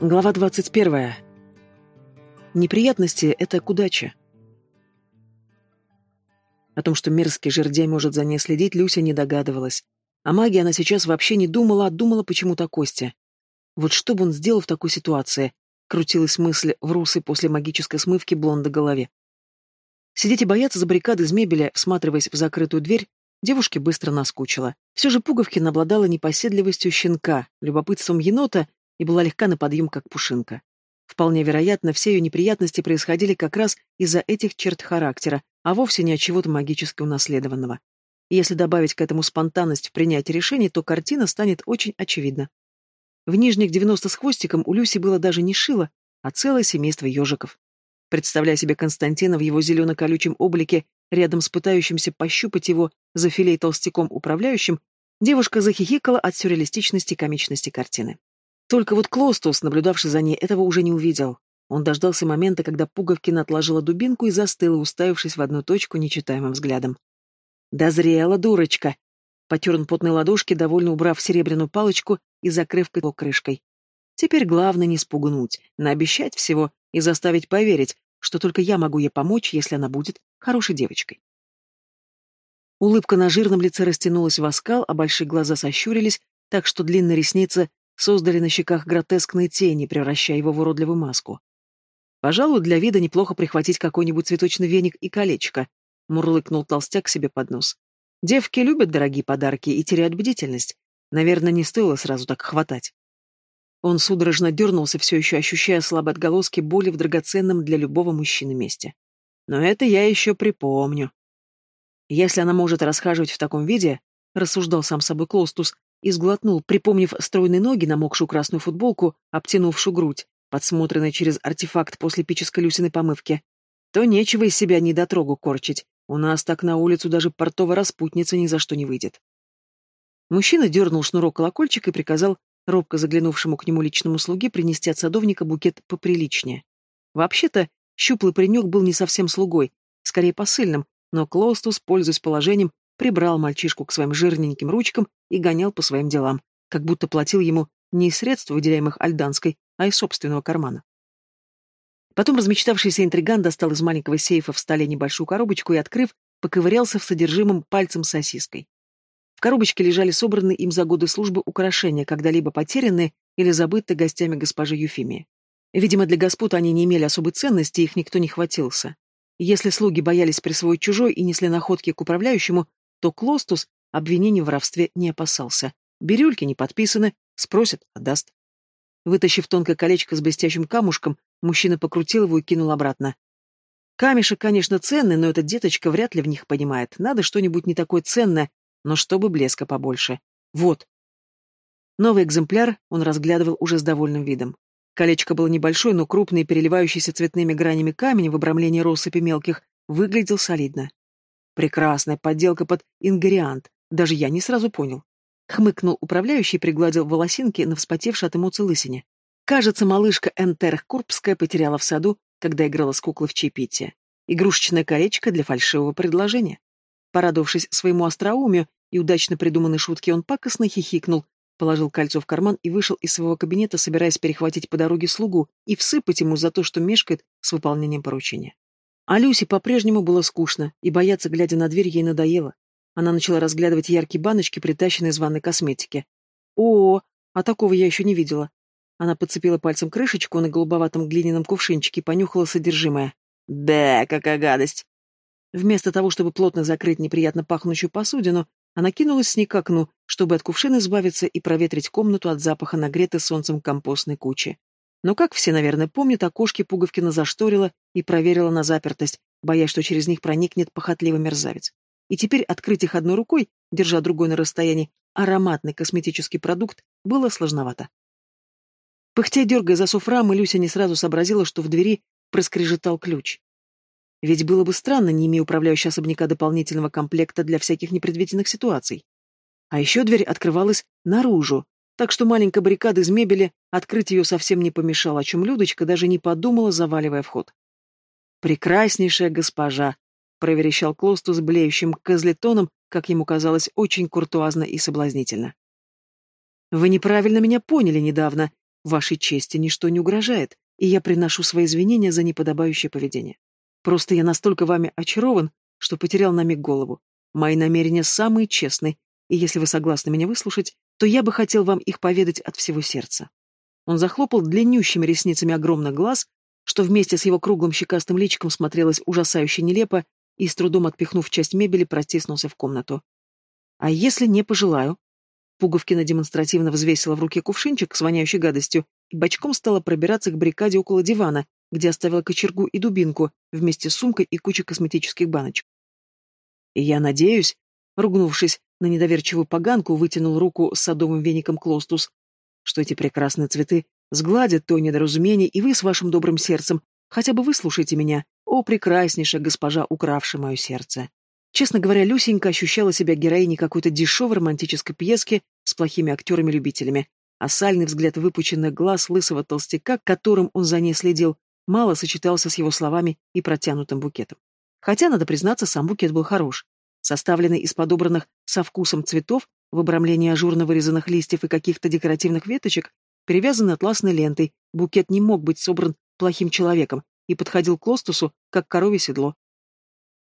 Глава 21. Неприятности — это к удаче. О том, что мерзкий жердяй может за ней следить, Люся не догадывалась. О магии она сейчас вообще не думала, а думала почему-то о Косте. Вот что бы он сделал в такой ситуации? Крутилась мысль в русой после магической смывки блонда голове. Сидеть и бояться за баррикады из мебели, всматриваясь в закрытую дверь, девушке быстро наскучило. Все же Пуговкина обладала непоседливостью щенка, любопытством енота и была легка на подъем, как пушинка. Вполне вероятно, все ее неприятности происходили как раз из-за этих черт характера, а вовсе не от чего-то магически унаследованного. Если добавить к этому спонтанность в принятии решений, то картина станет очень очевидна. В нижних 90 с хвостиком у Люси было даже не шило, а целое семейство ежиков. Представляя себе Константина в его зелено-колючем облике, рядом с пытающимся пощупать его за филей толстяком управляющим, девушка захихикала от сюрреалистичности и комичности картины. Только вот Клостус, наблюдавший за ней, этого уже не увидел. Он дождался момента, когда Пуговкина отложила дубинку и застыла, уставившись в одну точку нечитаемым взглядом. «Дозрела, дурочка!» Потер он потной ладошки, довольно убрав серебряную палочку и закрыв его крышкой. «Теперь главное не спугнуть, наобещать всего и заставить поверить, что только я могу ей помочь, если она будет хорошей девочкой». Улыбка на жирном лице растянулась в оскал, а большие глаза сощурились, так что длинные ресницы создали на щеках гротескные тени, превращая его в уродливую маску. «Пожалуй, для вида неплохо прихватить какой-нибудь цветочный веник и колечко», — мурлыкнул толстяк себе под нос. «Девки любят дорогие подарки и теряют бдительность. Наверное, не стоило сразу так хватать». Он судорожно дернулся, все еще ощущая слабые отголоски боли в драгоценном для любого мужчины месте. «Но это я еще припомню». «Если она может расхаживать в таком виде», — рассуждал сам собой Клостус, и сглотнул, припомнив стройные ноги, намокшую красную футболку, обтянувшую грудь, подсмотренной через артефакт после эпической Люсиной помывки. То нечего из себя недотрогу корчить. У нас так на улицу даже портовая распутница ни за что не выйдет. Мужчина дернул шнурок колокольчика и приказал робко заглянувшему к нему личному слуге принести от садовника букет поприличнее. Вообще-то, щуплый паренек был не совсем слугой, скорее посыльным, но Клоустус, пользуясь положением, прибрал мальчишку к своим жирненьким ручкам и гонял по своим делам, как будто платил ему не из средств, выделяемых Альданской, а из собственного кармана. Потом размечтавшийся интриган достал из маленького сейфа в столе небольшую коробочку и, открыв, поковырялся в содержимом пальцем сосиской. В коробочке лежали собранные им за годы службы украшения, когда-либо потерянные или забытые гостями госпожи Юфимии. Видимо, для господ они не имели особой ценности, их никто не хватился. Если слуги боялись присвоить чужой и несли находки к управляющему, то Клостус обвинений в воровстве не опасался. Бирюльки не подписаны, спросят, отдаст. Вытащив тонкое колечко с блестящим камушком, мужчина покрутил его и кинул обратно. Камешек, конечно, ценный, но эта деточка вряд ли в них понимает. Надо что-нибудь не такое ценное, но чтобы блеска побольше. Вот. Новый экземпляр он разглядывал уже с довольным видом. Колечко было небольшое, но крупный, переливающийся цветными гранями камень в обрамлении россыпи мелких выглядел солидно. Прекрасная подделка под ингориант. Даже я не сразу понял. Хмыкнул управляющий и пригладил волосинки на вспотевшей от эмоций лысине. Кажется, малышка Энтерх Курбская потеряла в саду, когда играла с куклой в чаепитие. Игрушечное колечко для фальшивого предложения. Порадовавшись своему остроумию и удачно придуманной шутке, он пакостно хихикнул, положил кольцо в карман и вышел из своего кабинета, собираясь перехватить по дороге слугу и всыпать ему за то, что мешкает с выполнением поручения. А Люсе по-прежнему было скучно, и бояться, глядя на дверь, ей надоело. Она начала разглядывать яркие баночки, притащенные из ванной косметики. О, а такого я еще не видела. Она подцепила пальцем крышечку на голубоватом глиняном кувшинчике и понюхала содержимое. Да, какая гадость! Вместо того, чтобы плотно закрыть неприятно пахнущую посудину, она кинулась с ней к окну, чтобы от кувшина избавиться и проветрить комнату от запаха нагретой солнцем компостной кучи. Но, как все, наверное, помнят, окошки Пуговкина зашторила и проверила на запертость, боясь, что через них проникнет похотливый мерзавец. И теперь открыть их одной рукой, держа другой на расстоянии, ароматный косметический продукт, было сложновато. Пыхтя дергая засов рамы, Люся не сразу сообразила, что в двери проскрежетал ключ. Ведь было бы странно, не имея управляющего особняка дополнительного комплекта для всяких непредвиденных ситуаций. А еще дверь открывалась наружу, так что маленькая баррикада из мебели открыть ее совсем не помешала, о чем Людочка даже не подумала, заваливая вход. «Прекраснейшая госпожа!» — проверещал Клосту с блеющим козлетоном, как ему казалось, очень куртуазно и соблазнительно. «Вы неправильно меня поняли недавно. Вашей чести ничто не угрожает, и я приношу свои извинения за неподобающее поведение. Просто я настолько вами очарован, что потерял на миг голову. Мои намерения самые честные, и если вы согласны меня выслушать, то я бы хотел вам их поведать от всего сердца. Он захлопал длиннющими ресницами огромных глаз, что вместе с его круглым щекастым личиком смотрелось ужасающе нелепо, и, с трудом отпихнув часть мебели, протиснулся в комнату. «А если не пожелаю?» Пуговкина демонстративно взвесила в руке кувшинчик с воняющей гадостью и бочком стала пробираться к баррикаде около дивана, где оставила кочергу и дубинку, вместе с сумкой и кучей косметических баночек. И я надеюсь, ругнувшись на недоверчивую поганку, вытянул руку с садовым веником Клостус, что эти прекрасные цветы сгладят то недоразумение, и вы с вашим добрым сердцем хотя бы выслушайте меня, о прекраснейшая госпожа, укравшая мое сердце. Честно говоря, Люсенька ощущала себя героиней какой-то дешевой романтической пьески с плохими актерами-любителями, а сальный взгляд выпученных глаз лысого толстяка, которым он за ней следил, мало сочетался с его словами и протянутым букетом. Хотя, надо признаться, сам букет был хорош. Составленный из подобранных со вкусом цветов, в обрамлении ажурно вырезанных листьев и каких-то декоративных веточек, перевязанный атласной лентой, букет не мог быть собран плохим человеком и подходил к Лостусу, как коровье седло.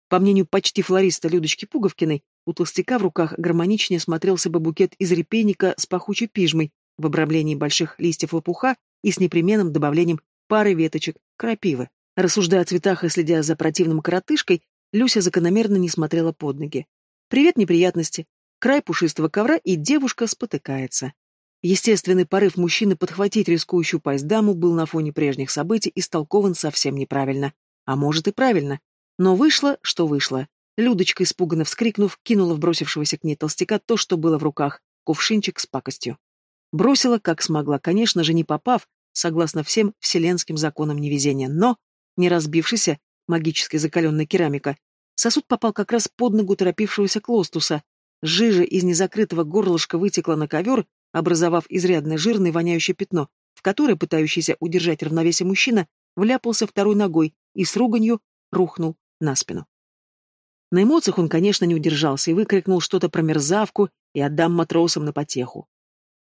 По мнению почти флориста Людочки Пуговкиной, у толстяка в руках гармоничнее смотрелся бы букет из репейника с пахучей пижмой в обрамлении больших листьев лопуха и с непременным добавлением пары веточек крапивы. Рассуждая о цветах и следя за противным коротышкой, Люся закономерно не смотрела под ноги. Привет неприятности. Край пушистого ковра, и девушка спотыкается. Естественный порыв мужчины подхватить рискующую пасть даму был на фоне прежних событий истолкован совсем неправильно. А может и правильно. Но вышло, что вышло. Людочка, испуганно вскрикнув, кинула в бросившегося к ней толстяка то, что было в руках, кувшинчик с пакостью. Бросила, как смогла, конечно же, не попав, согласно всем вселенским законам невезения, но, не разбившийся, магически закаленная керамика, сосуд попал как раз под ногу торопившегося Клостуса. Жижа из незакрытого горлышка вытекла на ковер, образовав изрядное жирное воняющее пятно, в которое пытающийся удержать равновесие мужчина вляпался второй ногой и с руганью рухнул на спину. На эмоциях он, конечно, не удержался и выкрикнул что-то про мерзавку и отдам матросам на потеху.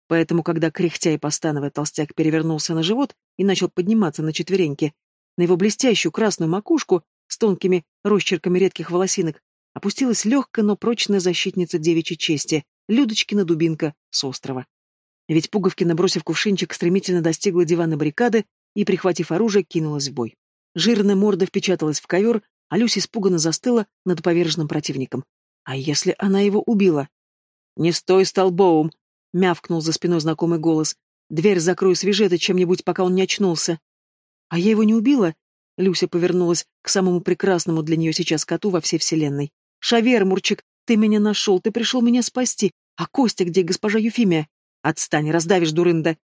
Поэтому, когда, кряхтя и постановая, толстяк перевернулся на живот и начал подниматься на четвереньки, на его блестящую красную макушку с тонкими росчерками редких волосинок опустилась легкая, но прочная защитница девичьей чести, Людочкина дубинка с острова. Ведь Пуговкина, бросив кувшинчик, стремительно достигла дивана баррикады и, прихватив оружие, кинулась в бой. Жирная морда впечаталась в ковер, а Люся испуганно застыла над поверженным противником. А если она его убила? «Не стой столбовым!» — мявкнул за спиной знакомый голос. «Дверь закрой, свежи это чем-нибудь, пока он не очнулся». «А я его не убила?» Люся повернулась к самому прекрасному для нее сейчас коту во всей вселенной. «Шавер, Мурчик, ты меня нашел, ты пришел меня спасти. А Костя где, госпожа Юфимия?» «Отстань, раздавишь, дурында!»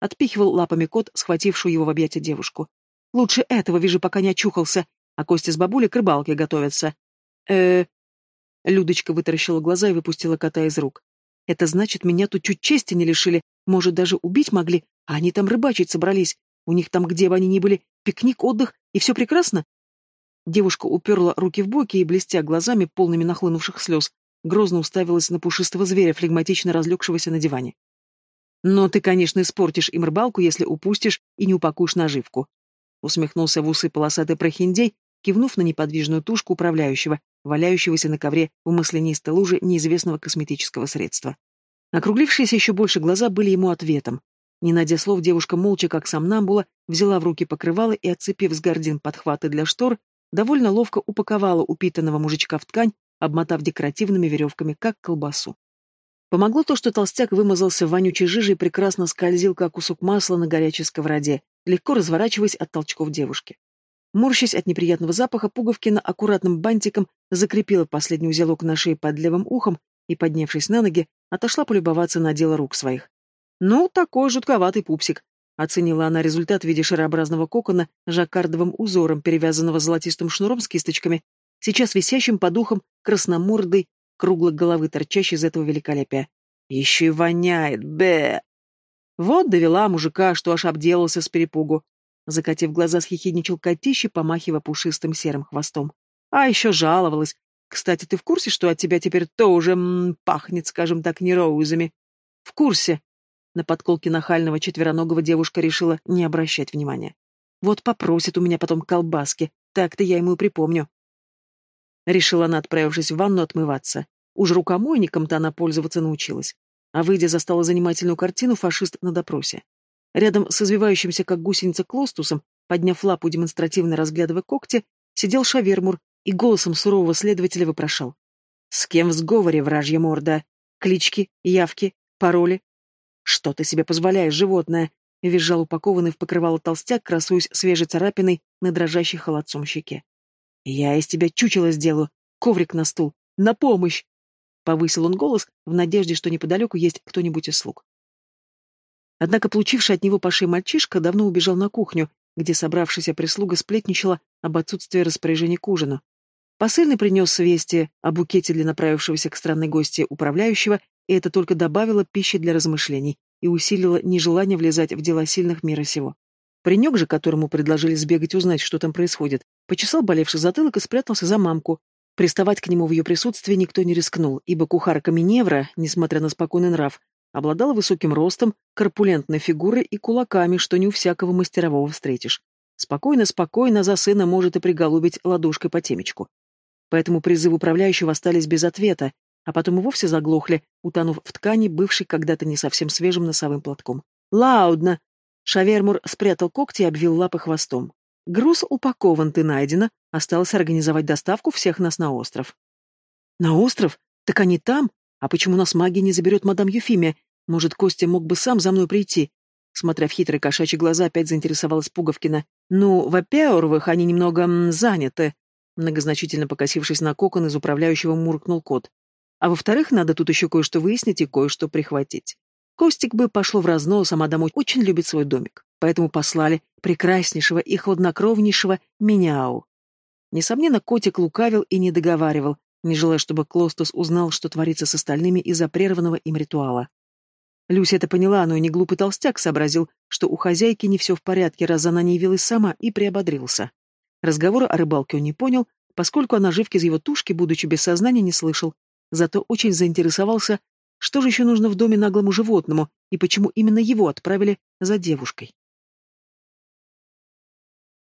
Отпихивал лапами кот, схватившую его в объятия девушку. Лучше этого, вижу, пока не очухался, а Костя с бабулей к рыбалке готовятся. э Людочка вытаращила глаза и выпустила кота из рук. Это значит, меня тут чуть чести не лишили, может, даже убить могли, а они там рыбачить собрались. У них там, где бы они ни были, пикник, отдых, и все прекрасно? Девушка уперла руки в боки и, блестя глазами, полными нахлынувших слез, грозно уставилась на пушистого зверя, флегматично разлегшегося на диване. «Но ты, конечно, испортишь им рыбалку, если упустишь и не упакуешь наживку. Усмехнулся в усы полосатый прохиндей, кивнув на неподвижную тушку управляющего, валяющегося на ковре в маслянистой луже неизвестного косметического средства. Округлившиеся еще больше глаза были ему ответом. Не найдя слов, девушка молча, как сам Намбула, взяла в руки покрывало и, отцепив с гордин подхваты для штор, довольно ловко упаковала упитанного мужичка в ткань, обмотав декоративными веревками, как колбасу. Помогло то, что толстяк вымазался в вонючей жиже и прекрасно скользил, как кусок масла на горячей сковороде, легко разворачиваясь от толчков девушки. Морщась от неприятного запаха, Пуговкина аккуратным бантиком закрепила последний узелок на шее под левым ухом и, поднявшись на ноги, отошла полюбоваться на дело рук своих. «Ну, такой жутковатый пупсик», — оценила она результат в виде шарообразного кокона жаккардовым узором, перевязанного золотистым шнуром с кисточками, сейчас висящим под ухом красномордой, круглой головы, торчащей из этого великолепия. «Еще и воняет, бе!» Вот довела мужика, что аж обделался с перепугу. Закатив глаза, схихидничал котище, помахивая пушистым серым хвостом. А еще жаловалась. Кстати, ты в курсе, что от тебя теперь тоже м -м, пахнет, скажем так, не роузами? В курсе. На подколки нахального четвероногого девушка решила не обращать внимания. Вот попросит у меня потом колбаски, так-то я ему и припомню. Решила она, отправившись в ванну отмываться. Уж рукомойником-то она пользоваться научилась. А выйдя, застала занимательную картину фашист на допросе. Рядом с извивающимся, как гусеница, Клостусом, подняв лапу, демонстративно разглядывая когти, сидел Шавермур и голосом сурового следователя вопрошал. «С кем в сговоре, вражья морда? Клички, явки, пароли?» «Что ты себе позволяешь, животное?» — визжал упакованный в покрывало толстяк, красуясь свежей царапиной на дрожащей холодцом щеке. «Я из тебя чучело сделаю! Коврик на стул! На помощь!» Повысил он голос в надежде, что неподалеку есть кто-нибудь из слуг. Однако получивший от него по шее мальчишка давно убежал на кухню, где собравшаяся прислуга сплетничала об отсутствии распоряжений к ужину. Посыльный принес вести о букете для направившегося к странной гости управляющего, и это только добавило пищи для размышлений и усилило нежелание влезать в дела сильных мира сего. Паренек же, которому предложили сбегать узнать, что там происходит, почесал болевший затылок и спрятался за мамку, Приставать к нему в ее присутствии никто не рискнул, ибо кухарка Миневра, несмотря на спокойный нрав, обладала высоким ростом, корпулентной фигурой и кулаками, что не у всякого мастерового встретишь. Спокойно-спокойно за сына может и приголубить ладошкой по темечку. Поэтому призывы управляющего остались без ответа, а потом и вовсе заглохли, утонув в ткани, бывшей когда-то не совсем свежим носовым платком. «Лаудно!» Шавермур спрятал когти и обвил лапы хвостом. Груз упакован, ты найдена. Осталось организовать доставку всех нас на остров. На остров? Так они там? А почему нас магия не заберет мадам Юфимия? Может, Костя мог бы сам за мной прийти? Смотря в хитрые кошачьи глаза, опять заинтересовалась Пуговкина. Ну, во-первых, они немного м, заняты. Многозначительно покосившись на кокон, из управляющего муркнул кот. А во-вторых, надо тут еще кое-что выяснить и кое-что прихватить. Костик бы пошло в разнос, а мадам очень любит свой домик поэтому послали прекраснейшего и хладнокровнейшего Меняу. Несомненно, котик лукавил и не договаривал, не желая, чтобы Клостус узнал, что творится с остальными из-за прерванного им ритуала. Люся это поняла, но и не глупый толстяк сообразил, что у хозяйки не все в порядке, раз она не явилась сама, и приободрился. Разговора о рыбалке он не понял, поскольку о наживке из его тушки, будучи без сознания, не слышал, зато очень заинтересовался, что же еще нужно в доме наглому животному и почему именно его отправили за девушкой.